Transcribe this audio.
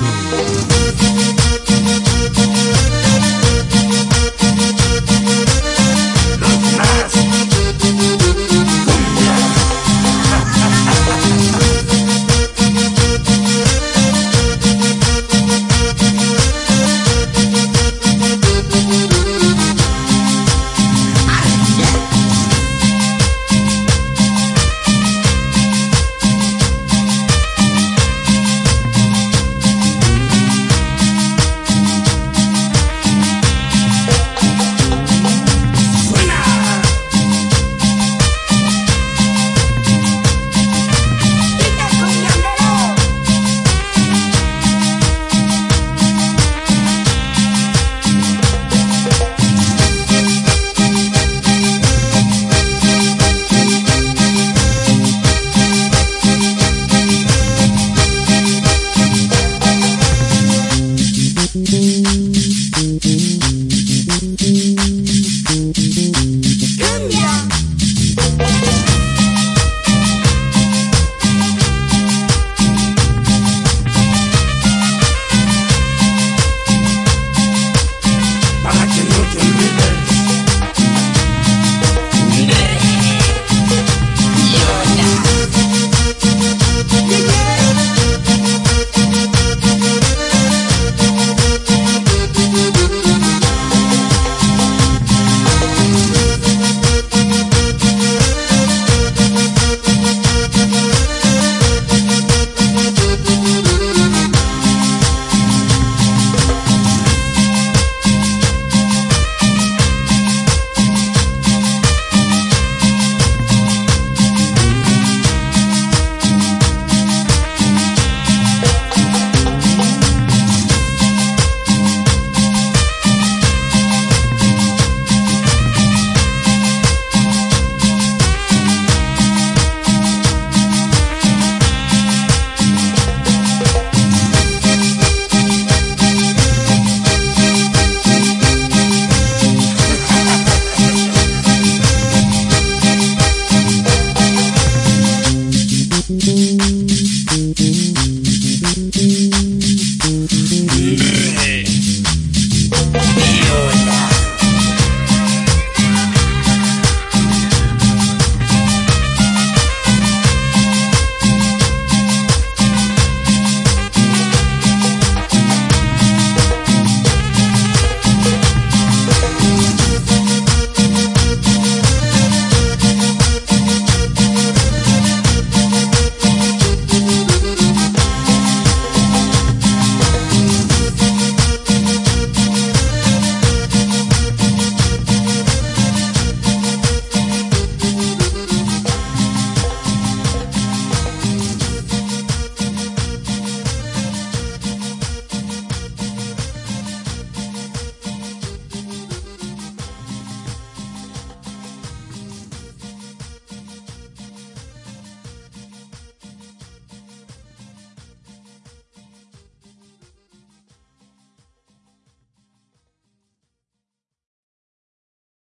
Música